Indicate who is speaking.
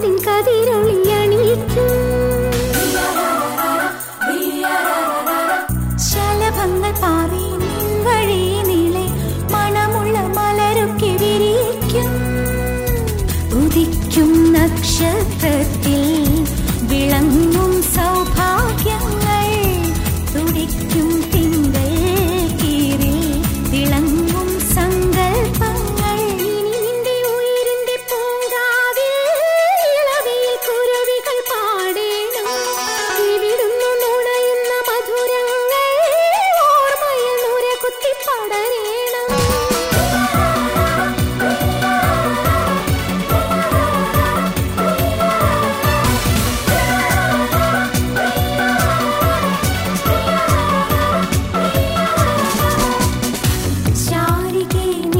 Speaker 1: கதி की